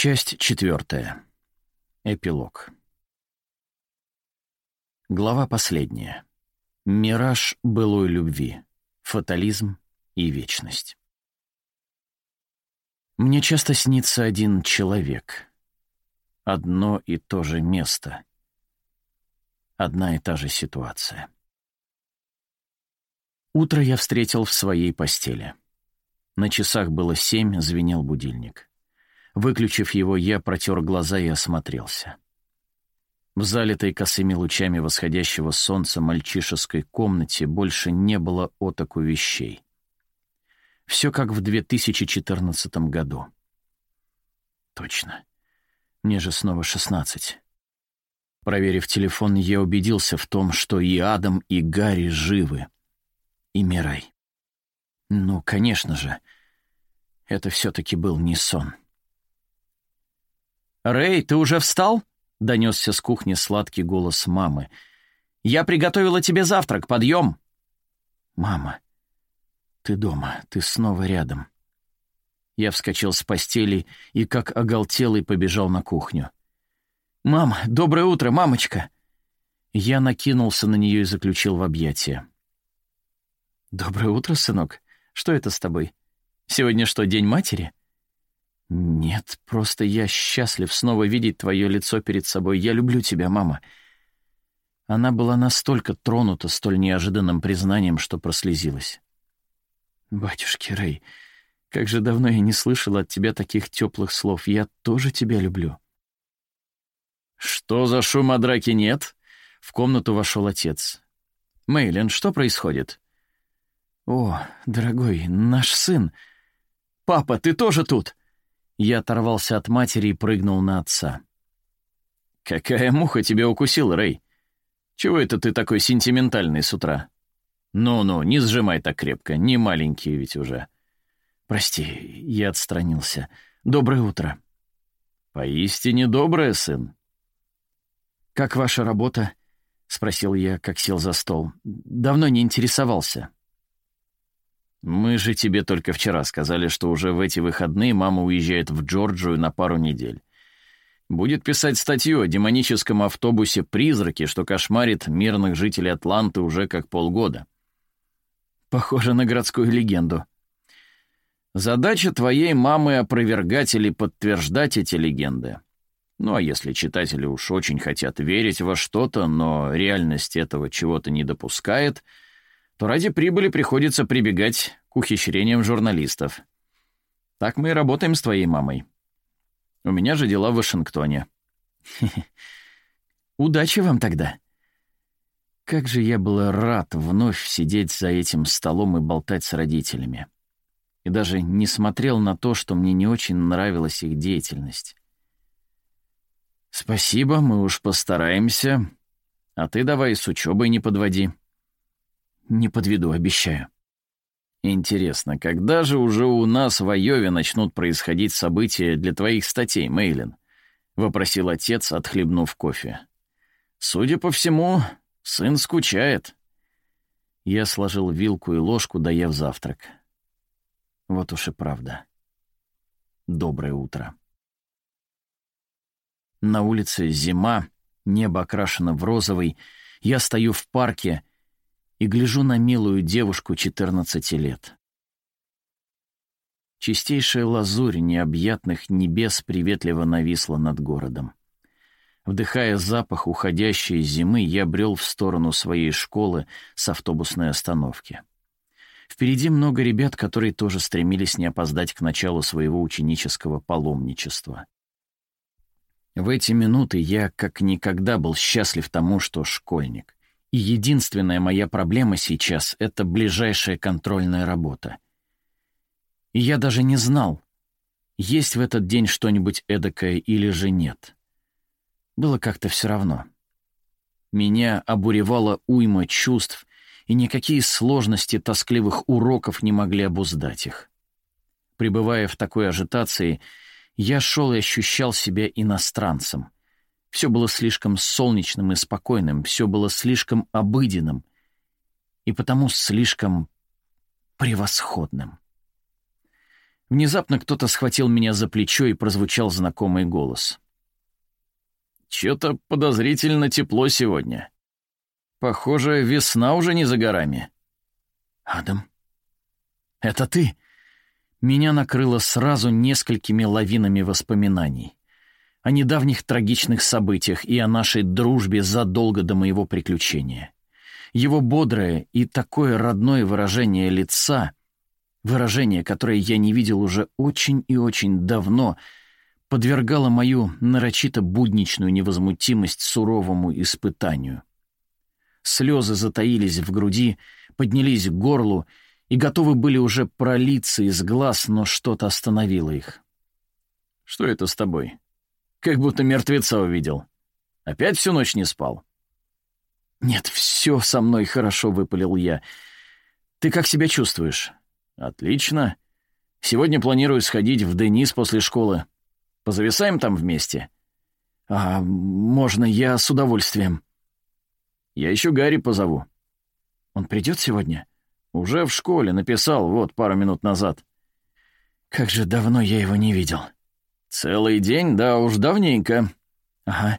Часть четвертая. Эпилог. Глава последняя. Мираж былой любви, фатализм и вечность. Мне часто снится один человек. Одно и то же место. Одна и та же ситуация. Утро я встретил в своей постели. На часах было семь, звенел будильник. Выключив его, я протер глаза и осмотрелся. В залитой косыми лучами восходящего солнца мальчишеской комнате больше не было отоку вещей. Все как в 2014 году. Точно. Мне же снова шестнадцать. Проверив телефон, я убедился в том, что и Адам, и Гарри живы. И Мирай. Ну, конечно же, это все-таки был не сон. «Рэй, ты уже встал?» — донесся с кухни сладкий голос мамы. «Я приготовила тебе завтрак, подъем!» «Мама, ты дома, ты снова рядом». Я вскочил с постели и, как оголтелый, побежал на кухню. «Мама, доброе утро, мамочка!» Я накинулся на нее и заключил в объятия. «Доброе утро, сынок. Что это с тобой? Сегодня что, День матери?» «Нет, просто я счастлив снова видеть твое лицо перед собой. Я люблю тебя, мама». Она была настолько тронута столь неожиданным признанием, что прослезилась. «Батюшки Рэй, как же давно я не слышал от тебя таких теплых слов. Я тоже тебя люблю». «Что за шум о драке нет?» В комнату вошел отец. «Мейлин, что происходит?» «О, дорогой, наш сын! Папа, ты тоже тут?» Я оторвался от матери и прыгнул на отца. «Какая муха тебя укусила, Рэй? Чего это ты такой сентиментальный с утра? Ну-ну, не сжимай так крепко, не маленький ведь уже». «Прости, я отстранился. Доброе утро». «Поистине доброе, сын». «Как ваша работа?» — спросил я, как сел за стол. «Давно не интересовался». «Мы же тебе только вчера сказали, что уже в эти выходные мама уезжает в Джорджию на пару недель. Будет писать статью о демоническом автобусе «Призраки», что кошмарит мирных жителей Атланты уже как полгода. Похоже на городскую легенду. Задача твоей мамы — опровергать или подтверждать эти легенды. Ну а если читатели уж очень хотят верить во что-то, но реальность этого чего-то не допускает — то ради прибыли приходится прибегать к ухищрениям журналистов. Так мы и работаем с твоей мамой. У меня же дела в Вашингтоне. Удачи вам тогда. Как же я был рад вновь сидеть за этим столом и болтать с родителями. И даже не смотрел на то, что мне не очень нравилась их деятельность. «Спасибо, мы уж постараемся. А ты давай с учебой не подводи». Не подведу, обещаю. Интересно, когда же уже у нас в Айове начнут происходить события для твоих статей, Мейлин? Вопросил отец, отхлебнув кофе. Судя по всему, сын скучает. Я сложил вилку и ложку, доев завтрак. Вот уж и правда. Доброе утро. На улице зима, небо окрашено в розовый. Я стою в парке и гляжу на милую девушку 14 лет. Чистейшая лазурь необъятных небес приветливо нависла над городом. Вдыхая запах уходящей зимы, я брел в сторону своей школы с автобусной остановки. Впереди много ребят, которые тоже стремились не опоздать к началу своего ученического паломничества. В эти минуты я как никогда был счастлив тому, что школьник. И единственная моя проблема сейчас — это ближайшая контрольная работа. И я даже не знал, есть в этот день что-нибудь эдакое или же нет. Было как-то все равно. Меня обуревала уйма чувств, и никакие сложности тоскливых уроков не могли обуздать их. Пребывая в такой ажитации, я шел и ощущал себя иностранцем — все было слишком солнечным и спокойным, все было слишком обыденным и потому слишком превосходным. Внезапно кто-то схватил меня за плечо и прозвучал знакомый голос. «Чё-то подозрительно тепло сегодня. Похоже, весна уже не за горами». «Адам, это ты?» Меня накрыло сразу несколькими лавинами воспоминаний. О недавних трагичных событиях и о нашей дружбе задолго до моего приключения. Его бодрое и такое родное выражение лица, выражение, которое я не видел уже очень и очень давно, подвергало мою нарочито будничную невозмутимость суровому испытанию. Слезы затаились в груди, поднялись к горлу, и готовы были уже пролиться из глаз, но что-то остановило их. «Что это с тобой? Как будто мертвеца увидел. Опять всю ночь не спал?» «Нет, все со мной хорошо», — выпалил я. «Ты как себя чувствуешь?» «Отлично. Сегодня планирую сходить в Денис после школы. Позависаем там вместе?» «А можно я с удовольствием?» «Я еще Гарри позову». «Он придет сегодня?» Уже в школе написал, вот, пару минут назад. Как же давно я его не видел. Целый день, да уж давненько. Ага.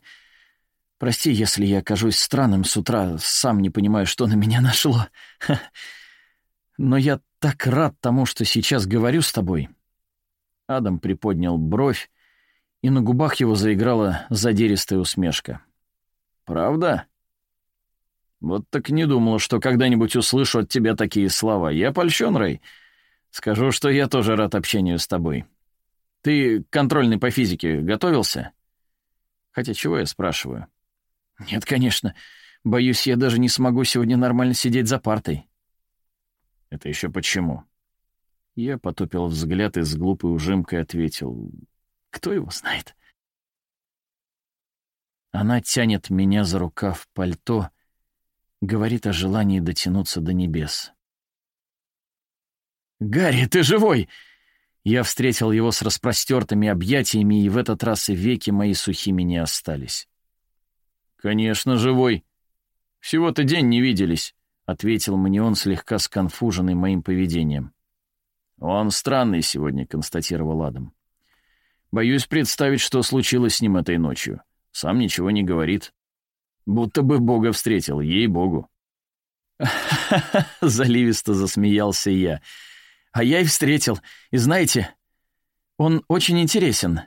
Прости, если я окажусь странным с утра, сам не понимаю, что на меня нашло. Но я так рад тому, что сейчас говорю с тобой. Адам приподнял бровь, и на губах его заиграла задиристая усмешка. «Правда?» Вот так не думал, что когда-нибудь услышу от тебя такие слова. Я польщен, Рэй. Скажу, что я тоже рад общению с тобой. Ты контрольный по физике готовился? Хотя чего я спрашиваю? Нет, конечно. Боюсь, я даже не смогу сегодня нормально сидеть за партой. Это еще почему? Я потупил взгляд и с глупой ужимкой ответил. Кто его знает? Она тянет меня за рукав пальто — говорит о желании дотянуться до небес. «Гарри, ты живой!» Я встретил его с распростертыми объятиями, и в этот раз и веки мои сухими не остались. «Конечно, живой. Всего-то день не виделись», — ответил мне он, слегка сконфуженный моим поведением. «Он странный сегодня», — констатировал Адам. «Боюсь представить, что случилось с ним этой ночью. Сам ничего не говорит. Будто бы Бога встретил, ей-богу. Заливисто засмеялся я. А я и встретил. И знаете, он очень интересен,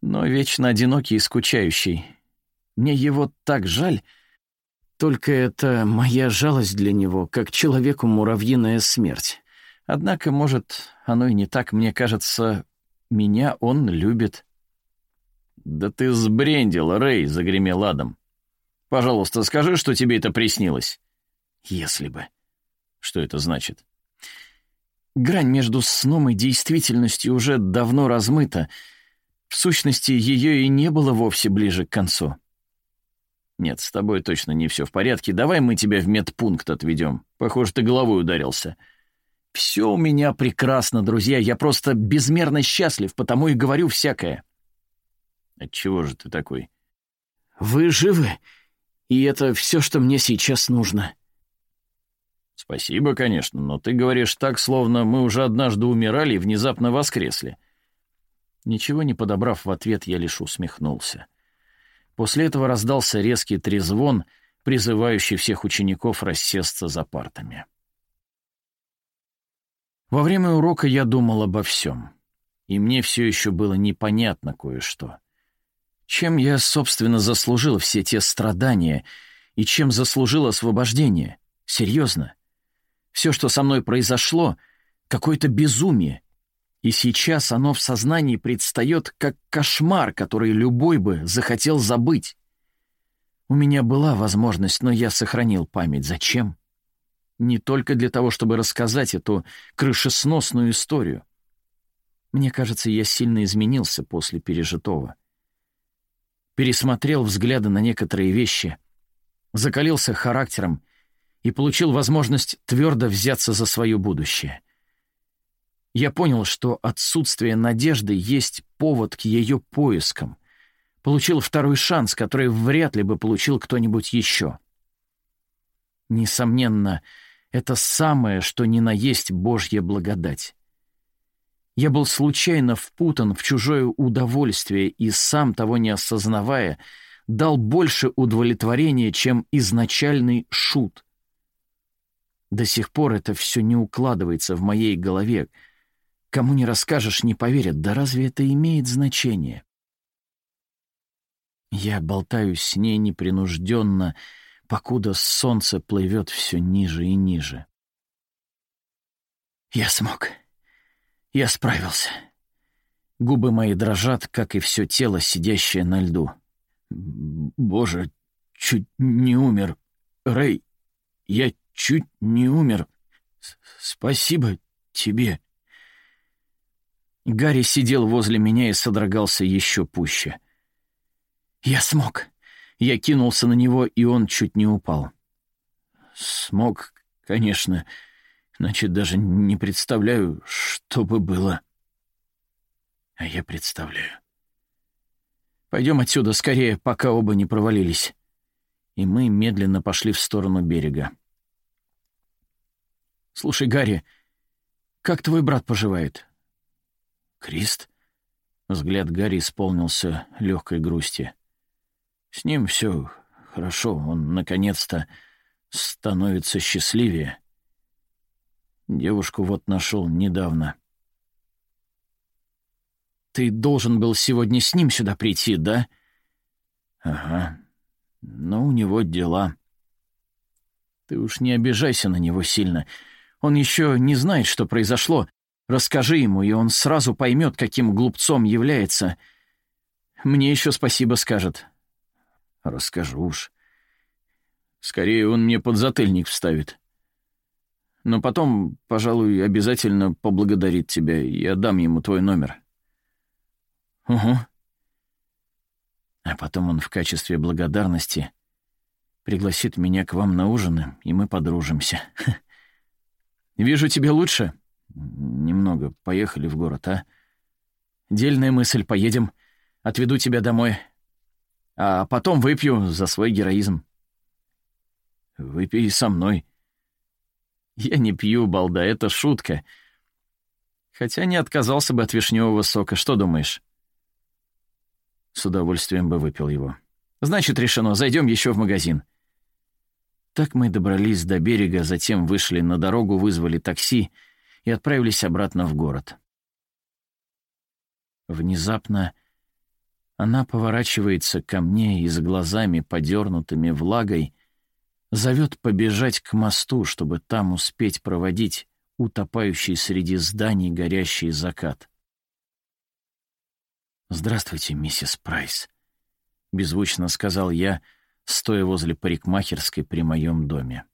но вечно одинокий и скучающий. Мне его так жаль. Только это моя жалость для него, как человеку муравьиная смерть. Однако, может, оно и не так. Мне кажется, меня он любит. «Да ты сбрендил, Рэй!» — загремел Адам. Пожалуйста, скажи, что тебе это приснилось». «Если бы». «Что это значит?» Грань между сном и действительностью уже давно размыта. В сущности, ее и не было вовсе ближе к концу. «Нет, с тобой точно не все в порядке. Давай мы тебя в медпункт отведем. Похоже, ты головой ударился». «Все у меня прекрасно, друзья. Я просто безмерно счастлив, потому и говорю всякое». «Отчего же ты такой?» «Вы живы?» И это все, что мне сейчас нужно. Спасибо, конечно, но ты говоришь так, словно мы уже однажды умирали и внезапно воскресли. Ничего не подобрав в ответ, я лишь усмехнулся. После этого раздался резкий трезвон, призывающий всех учеников рассесться за партами. Во время урока я думал обо всем, и мне все еще было непонятно кое-что — чем я, собственно, заслужил все те страдания и чем заслужил освобождение? Серьезно? Все, что со мной произошло, какое-то безумие. И сейчас оно в сознании предстает как кошмар, который любой бы захотел забыть. У меня была возможность, но я сохранил память. Зачем? Не только для того, чтобы рассказать эту крышесносную историю. Мне кажется, я сильно изменился после пережитого пересмотрел взгляды на некоторые вещи, закалился характером и получил возможность твердо взяться за свое будущее. Я понял, что отсутствие надежды есть повод к ее поискам. Получил второй шанс, который вряд ли бы получил кто-нибудь еще. Несомненно, это самое, что ни на есть Божья благодать. Я был случайно впутан в чужое удовольствие и, сам того не осознавая, дал больше удовлетворения, чем изначальный шут. До сих пор это все не укладывается в моей голове. Кому не расскажешь, не поверят. Да разве это имеет значение? Я болтаюсь с ней непринужденно, покуда солнце плывет все ниже и ниже. Я смог. Я справился. Губы мои дрожат, как и все тело, сидящее на льду. Боже, чуть не умер. Рэй, я чуть не умер. Спасибо тебе. Гарри сидел возле меня и содрогался еще пуще. Я смог. Я кинулся на него, и он чуть не упал. Смог, конечно. Значит, даже не представляю, что бы было. А я представляю. Пойдем отсюда скорее, пока оба не провалились. И мы медленно пошли в сторону берега. Слушай, Гарри, как твой брат поживает? Крист? Взгляд Гарри исполнился легкой грусти. С ним все хорошо, он наконец-то становится счастливее. Девушку вот нашел недавно. Ты должен был сегодня с ним сюда прийти, да? Ага. Но у него дела. Ты уж не обижайся на него сильно. Он еще не знает, что произошло. Расскажи ему, и он сразу поймет, каким глупцом является. Мне еще спасибо скажет. Расскажу уж. Скорее, он мне подзатыльник вставит. Но потом, пожалуй, обязательно поблагодарит тебя, и отдам ему твой номер. Угу. А потом он в качестве благодарности пригласит меня к вам на ужин, и мы подружимся. Вижу, тебе лучше? Немного. Поехали в город, а? Дельная мысль, поедем. Отведу тебя домой. А потом выпью за свой героизм. Выпей со мной. Я не пью, балда, это шутка. Хотя не отказался бы от вишневого сока. Что думаешь? С удовольствием бы выпил его. Значит, решено, зайдем еще в магазин. Так мы добрались до берега, затем вышли на дорогу, вызвали такси и отправились обратно в город. Внезапно она поворачивается ко мне и с глазами, подернутыми влагой, зовет побежать к мосту, чтобы там успеть проводить утопающий среди зданий горящий закат. «Здравствуйте, миссис Прайс», — беззвучно сказал я, стоя возле парикмахерской при моем доме.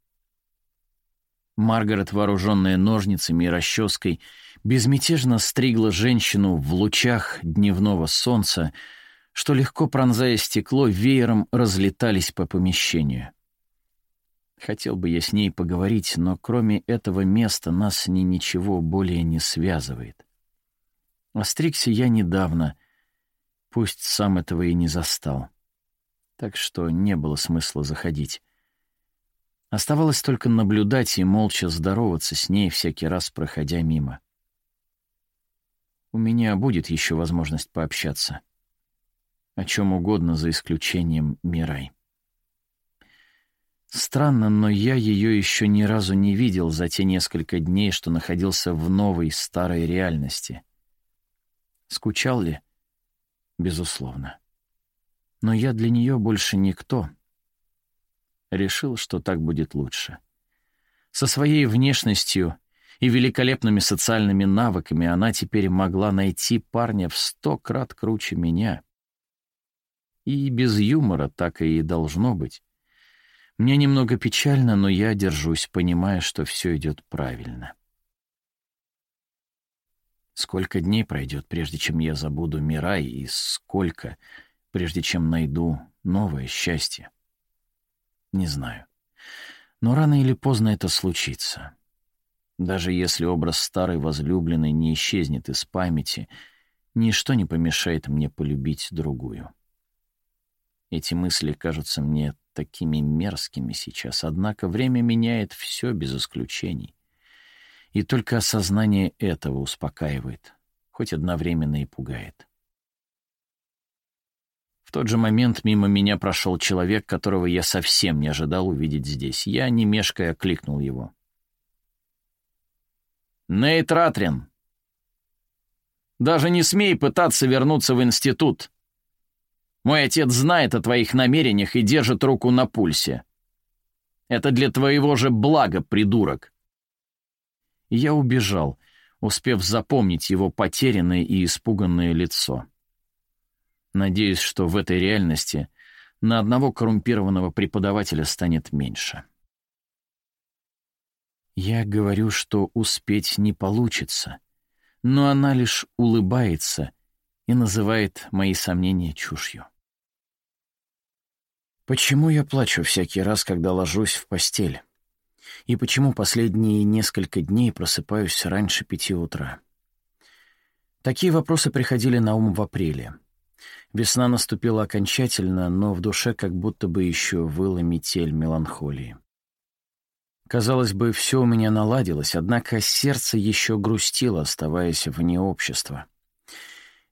Маргарет, вооруженная ножницами и расческой, безмятежно стригла женщину в лучах дневного солнца, что, легко пронзая стекло, веером разлетались по помещению. Хотел бы я с ней поговорить, но кроме этого места нас с ней ничего более не связывает. Остригся я недавно — Пусть сам этого и не застал. Так что не было смысла заходить. Оставалось только наблюдать и молча здороваться с ней, всякий раз проходя мимо. У меня будет еще возможность пообщаться. О чем угодно, за исключением Мирай. Странно, но я ее еще ни разу не видел за те несколько дней, что находился в новой, старой реальности. Скучал ли? безусловно. Но я для нее больше никто. Решил, что так будет лучше. Со своей внешностью и великолепными социальными навыками она теперь могла найти парня в сто крат круче меня. И без юмора так и должно быть. Мне немного печально, но я держусь, понимая, что все идет правильно. Сколько дней пройдет, прежде чем я забуду Мирай, и сколько, прежде чем найду новое счастье? Не знаю. Но рано или поздно это случится. Даже если образ старой возлюбленной не исчезнет из памяти, ничто не помешает мне полюбить другую. Эти мысли кажутся мне такими мерзкими сейчас, однако время меняет все без исключений. И только осознание этого успокаивает. хоть одновременно и пугает. В тот же момент мимо меня прошел человек, которого я совсем не ожидал увидеть здесь. Я, не мешкая, окликнул его. «Нейт Ратрин! Даже не смей пытаться вернуться в институт. Мой отец знает о твоих намерениях и держит руку на пульсе. Это для твоего же блага, придурок!» Я убежал, успев запомнить его потерянное и испуганное лицо. Надеюсь, что в этой реальности на одного коррумпированного преподавателя станет меньше. Я говорю, что успеть не получится, но она лишь улыбается и называет мои сомнения чушью. Почему я плачу всякий раз, когда ложусь в постель? И почему последние несколько дней просыпаюсь раньше пяти утра? Такие вопросы приходили на ум в апреле. Весна наступила окончательно, но в душе как будто бы еще выла метель меланхолии. Казалось бы, все у меня наладилось, однако сердце еще грустило, оставаясь вне общества.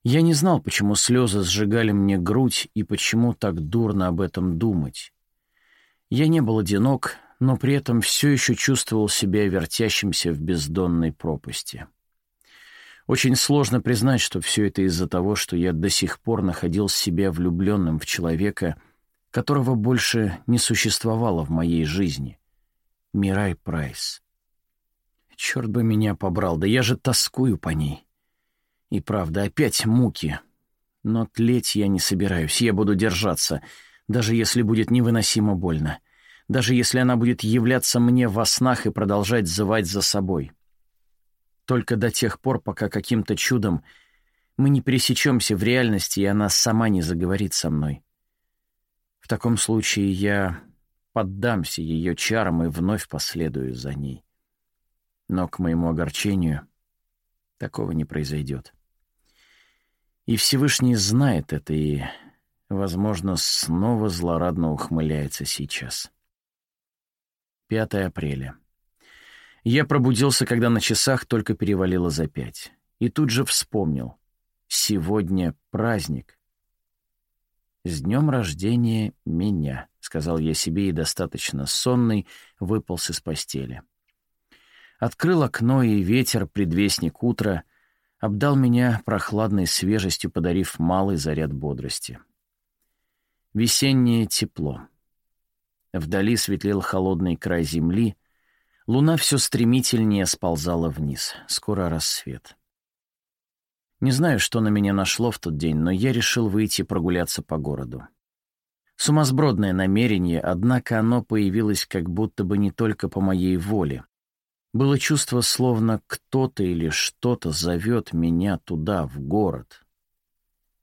Я не знал, почему слезы сжигали мне грудь и почему так дурно об этом думать. Я не был одинок, но при этом все еще чувствовал себя вертящимся в бездонной пропасти. Очень сложно признать, что все это из-за того, что я до сих пор находил себя влюбленным в человека, которого больше не существовало в моей жизни. Мирай Прайс. Черт бы меня побрал, да я же тоскую по ней. И правда, опять муки. Но тлеть я не собираюсь, я буду держаться, даже если будет невыносимо больно даже если она будет являться мне во снах и продолжать звать за собой. Только до тех пор, пока каким-то чудом мы не пересечемся в реальности, и она сама не заговорит со мной. В таком случае я поддамся ее чарам и вновь последую за ней. Но, к моему огорчению, такого не произойдет. И Всевышний знает это и, возможно, снова злорадно ухмыляется сейчас. 5 апреля. Я пробудился, когда на часах только перевалило за пять. И тут же вспомнил. Сегодня праздник. «С днем рождения меня», — сказал я себе и достаточно сонный выполз из постели. Открыл окно, и ветер, предвестник утра, обдал меня прохладной свежестью, подарив малый заряд бодрости. Весеннее тепло. Вдали светлел холодный край земли. Луна все стремительнее сползала вниз. Скоро рассвет. Не знаю, что на меня нашло в тот день, но я решил выйти прогуляться по городу. Сумасбродное намерение, однако оно появилось как будто бы не только по моей воле. Было чувство, словно кто-то или что-то зовет меня туда, в город.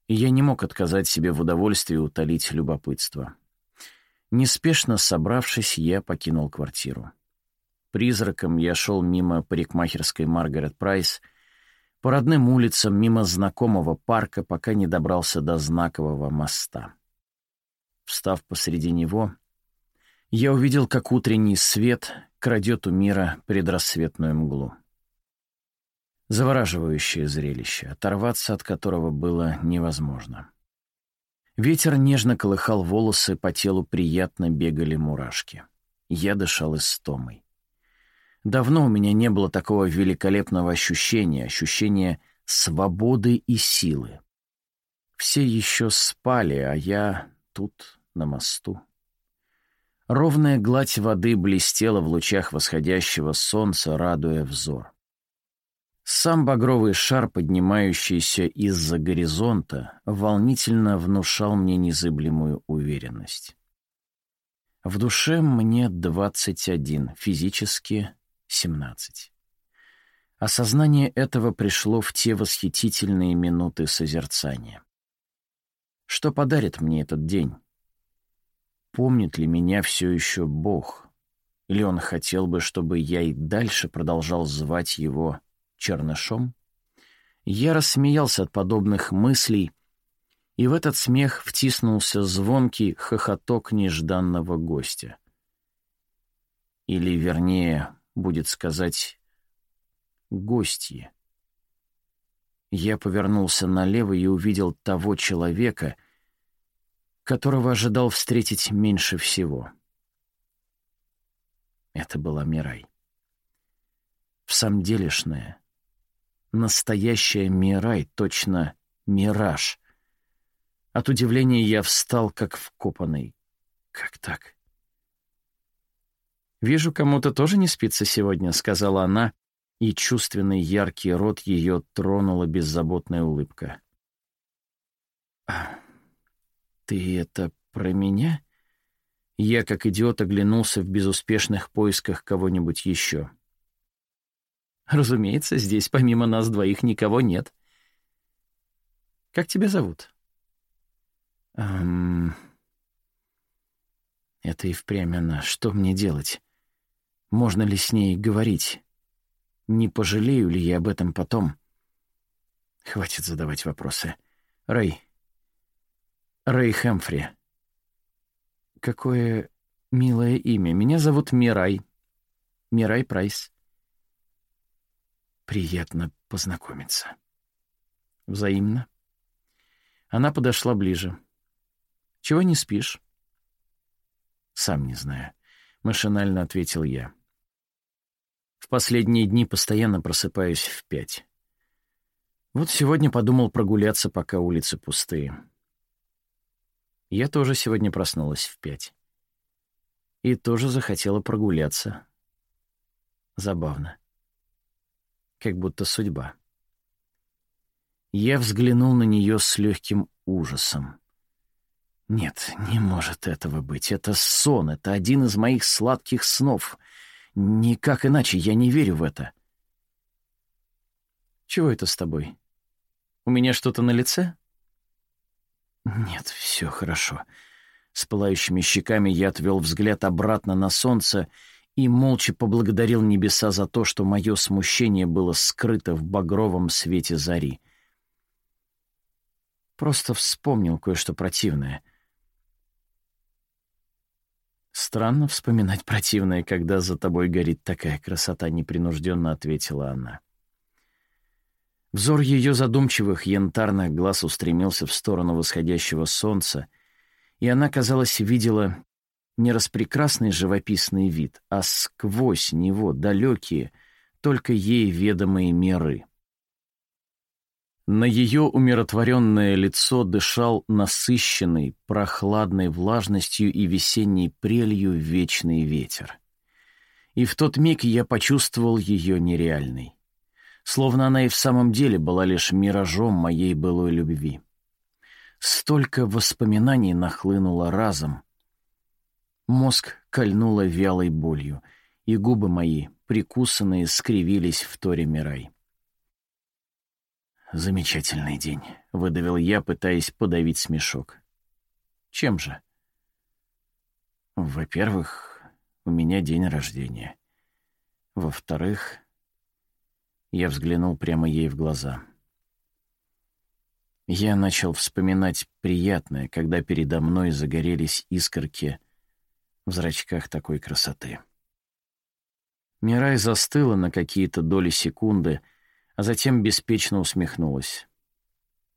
И я не мог отказать себе в удовольствии утолить любопытство. Неспешно собравшись, я покинул квартиру. Призраком я шел мимо парикмахерской Маргарет Прайс, по родным улицам, мимо знакомого парка, пока не добрался до знакового моста. Встав посреди него, я увидел, как утренний свет крадет у мира предрассветную мглу. Завораживающее зрелище, оторваться от которого было невозможно. Ветер нежно колыхал волосы, по телу приятно бегали мурашки. Я дышал истомой. Давно у меня не было такого великолепного ощущения, ощущения свободы и силы. Все еще спали, а я тут, на мосту. Ровная гладь воды блестела в лучах восходящего солнца, радуя взор. Сам багровый шар, поднимающийся из-за горизонта, волнительно внушал мне незыблемую уверенность. В душе мне 21, физически 17. Осознание этого пришло в те восхитительные минуты созерцания. Что подарит мне этот день? Помнит ли меня все еще Бог? Или он хотел бы, чтобы я и дальше продолжал звать его чернышом. Я рассмеялся от подобных мыслей, и в этот смех втиснулся звонкий хохоток нежданного гостя. Или, вернее, будет сказать, гостье. Я повернулся налево и увидел того человека, которого ожидал встретить меньше всего. Это была Мирай. В самом делешная, настоящая Мирай, точно мираж. От удивления я встал, как вкопанный. Как так? «Вижу, кому-то тоже не спится сегодня», — сказала она, и чувственный яркий рот ее тронула беззаботная улыбка. «А, «Ты это про меня?» Я, как идиот, оглянулся в безуспешных поисках кого-нибудь еще. «Разумеется, здесь помимо нас двоих никого нет. Как тебя зовут?» «Эм...» «Это и впрямь она. Что мне делать? Можно ли с ней говорить?» Не пожалею ли я об этом потом? Хватит задавать вопросы. Рэй. Рэй Хэмфри. Какое милое имя. Меня зовут Мирай. Мирай Прайс. Приятно познакомиться. Взаимно. Она подошла ближе. Чего не спишь? Сам не знаю. Машинально ответил я. В последние дни постоянно просыпаюсь в пять. Вот сегодня подумал прогуляться, пока улицы пустые. Я тоже сегодня проснулась в пять. И тоже захотела прогуляться. Забавно. Как будто судьба. Я взглянул на нее с легким ужасом. Нет, не может этого быть. Это сон, это один из моих сладких снов — Никак иначе, я не верю в это. Чего это с тобой? У меня что-то на лице? Нет, все хорошо. С пылающими щеками я отвел взгляд обратно на солнце и молча поблагодарил небеса за то, что мое смущение было скрыто в багровом свете зари. Просто вспомнил кое-что противное — «Странно вспоминать противное, когда за тобой горит такая красота», — непринужденно ответила она. Взор ее задумчивых янтарных глаз устремился в сторону восходящего солнца, и она, казалось, видела не распрекрасный живописный вид, а сквозь него далекие, только ей ведомые миры — на ее умиротворенное лицо дышал насыщенный, прохладной влажностью и весенней прелью вечный ветер. И в тот миг я почувствовал ее нереальной. Словно она и в самом деле была лишь миражом моей былой любви. Столько воспоминаний нахлынуло разом. Мозг кольнуло вялой болью, и губы мои, прикусанные, скривились в торе Мирай. «Замечательный день», — выдавил я, пытаясь подавить смешок. «Чем же?» «Во-первых, у меня день рождения. Во-вторых...» Я взглянул прямо ей в глаза. Я начал вспоминать приятное, когда передо мной загорелись искорки в зрачках такой красоты. Мирай застыла на какие-то доли секунды — а затем беспечно усмехнулась.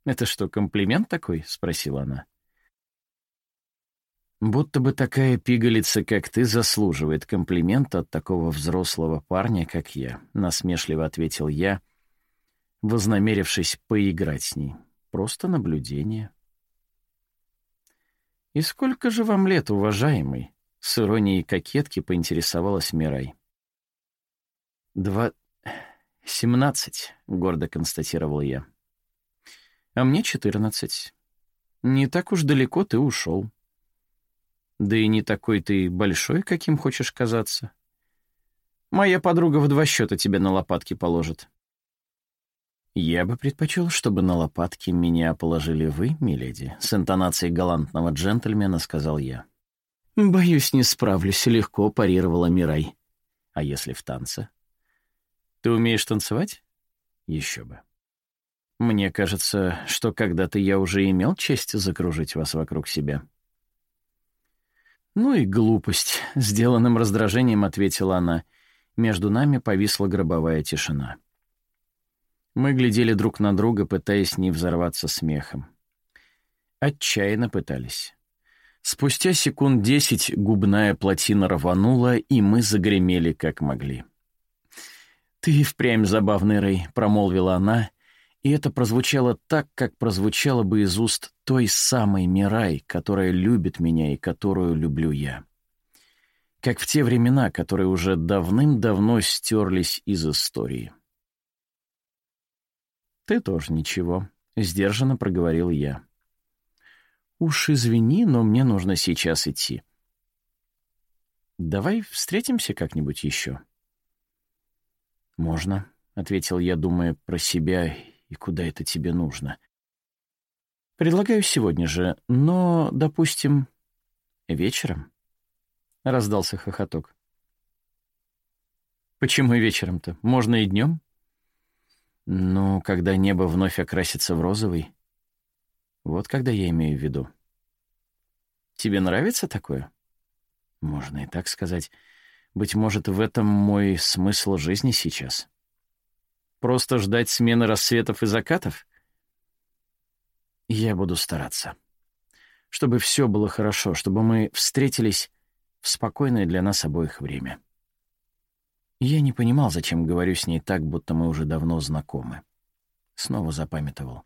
«Это что, комплимент такой?» — спросила она. «Будто бы такая пигалица, как ты, заслуживает комплимента от такого взрослого парня, как я», — насмешливо ответил я, вознамерившись поиграть с ней. «Просто наблюдение». «И сколько же вам лет, уважаемый?» — с иронией кокетки поинтересовалась Мирай. «Два... «Семнадцать», — гордо констатировал я. «А мне четырнадцать. Не так уж далеко ты ушел. Да и не такой ты большой, каким хочешь казаться. Моя подруга в два счета тебе на лопатки положит». «Я бы предпочел, чтобы на лопатки меня положили вы, миледи», — с интонацией галантного джентльмена сказал я. «Боюсь, не справлюсь», — легко парировала Мирай. «А если в танце?» Ты умеешь танцевать? Еще бы. Мне кажется, что когда-то я уже имел честь закружить вас вокруг себя. Ну и глупость, сделанным раздражением ответила она. Между нами повисла гробовая тишина. Мы глядели друг на друга, пытаясь не взорваться смехом. Отчаянно пытались. Спустя секунд десять губная плотина рванула, и мы загремели, как могли. «Ты впрямь забавный, Рэй», — промолвила она, и это прозвучало так, как прозвучало бы из уст той самой Мирай, которая любит меня и которую люблю я. Как в те времена, которые уже давным-давно стерлись из истории. «Ты тоже ничего», — сдержанно проговорил я. «Уж извини, но мне нужно сейчас идти. Давай встретимся как-нибудь еще». «Можно», — ответил я, думая про себя и куда это тебе нужно. «Предлагаю сегодня же, но, допустим, вечером?» — раздался хохоток. «Почему вечером-то? Можно и днем?» «Ну, когда небо вновь окрасится в розовый. Вот когда я имею в виду». «Тебе нравится такое?» «Можно и так сказать. Быть может, в этом мой смысл жизни сейчас». Просто ждать смены рассветов и закатов? Я буду стараться. Чтобы все было хорошо, чтобы мы встретились в спокойное для нас обоих время. Я не понимал, зачем говорю с ней так, будто мы уже давно знакомы. Снова запамятовал.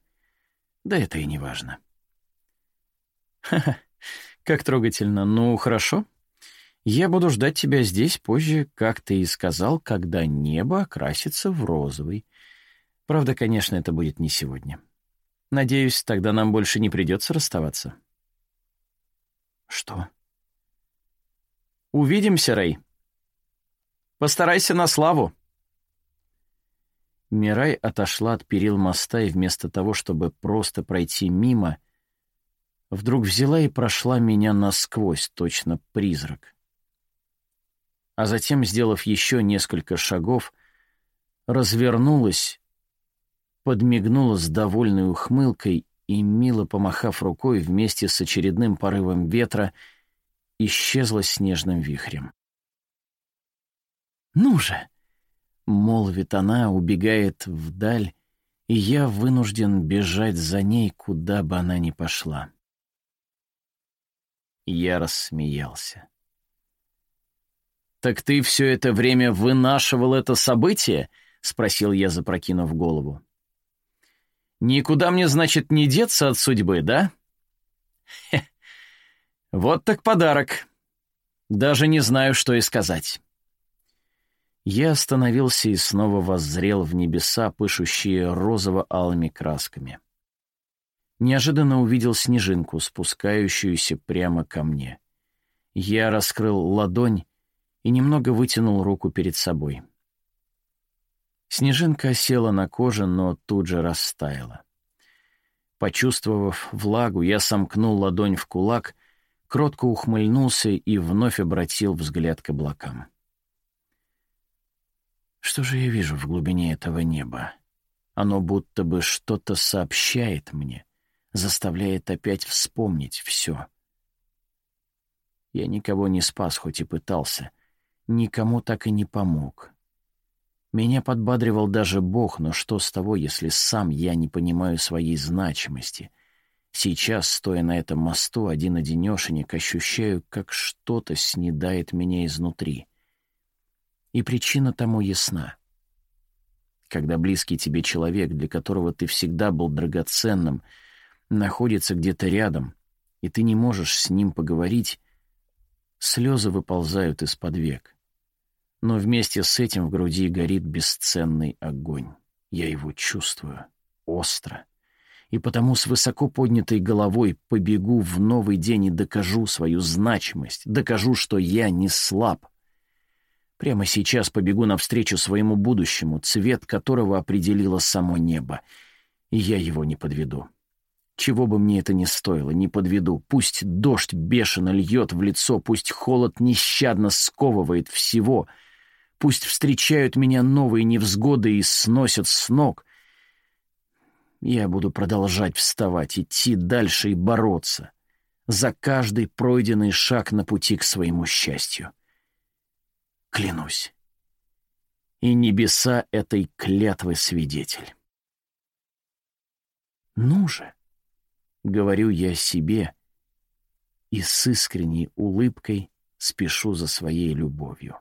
Да это и не важно. Ха-ха, как трогательно. Ну, хорошо. Я буду ждать тебя здесь позже, как ты и сказал, когда небо окрасится в розовый. Правда, конечно, это будет не сегодня. Надеюсь, тогда нам больше не придется расставаться. Что? Увидимся, Рэй. Постарайся на славу. Мирай отошла от перил моста и вместо того, чтобы просто пройти мимо, вдруг взяла и прошла меня насквозь, точно призрак а затем, сделав еще несколько шагов, развернулась, подмигнула с довольной ухмылкой и, мило помахав рукой вместе с очередным порывом ветра, исчезла снежным вихрем. «Ну же!» — молвит она, убегает вдаль, и я вынужден бежать за ней, куда бы она ни пошла. Я рассмеялся. «Так ты все это время вынашивал это событие?» — спросил я, запрокинув голову. «Никуда мне, значит, не деться от судьбы, да?» Хе. «Вот так подарок. Даже не знаю, что и сказать». Я остановился и снова воззрел в небеса, пышущие розово-алыми красками. Неожиданно увидел снежинку, спускающуюся прямо ко мне. Я раскрыл ладонь и немного вытянул руку перед собой. Снежинка села на коже, но тут же растаяла. Почувствовав влагу, я сомкнул ладонь в кулак, кротко ухмыльнулся и вновь обратил взгляд к облакам. Что же я вижу в глубине этого неба? Оно будто бы что-то сообщает мне, заставляет опять вспомнить все. Я никого не спас, хоть и пытался никому так и не помог. Меня подбадривал даже Бог, но что с того, если сам я не понимаю своей значимости? Сейчас, стоя на этом мосту, один-одинешенек, ощущаю, как что-то снедает меня изнутри. И причина тому ясна. Когда близкий тебе человек, для которого ты всегда был драгоценным, находится где-то рядом, и ты не можешь с ним поговорить, слезы выползают из-под век. Но вместе с этим в груди горит бесценный огонь. Я его чувствую. Остро. И потому с высоко поднятой головой побегу в новый день и докажу свою значимость, докажу, что я не слаб. Прямо сейчас побегу навстречу своему будущему, цвет которого определило само небо. И я его не подведу. Чего бы мне это ни стоило, не подведу. Пусть дождь бешено льет в лицо, пусть холод нещадно сковывает всего — Пусть встречают меня новые невзгоды и сносят с ног. Я буду продолжать вставать, идти дальше и бороться за каждый пройденный шаг на пути к своему счастью. Клянусь. И небеса этой клятвы свидетель. Ну же, говорю я себе, и с искренней улыбкой спешу за своей любовью.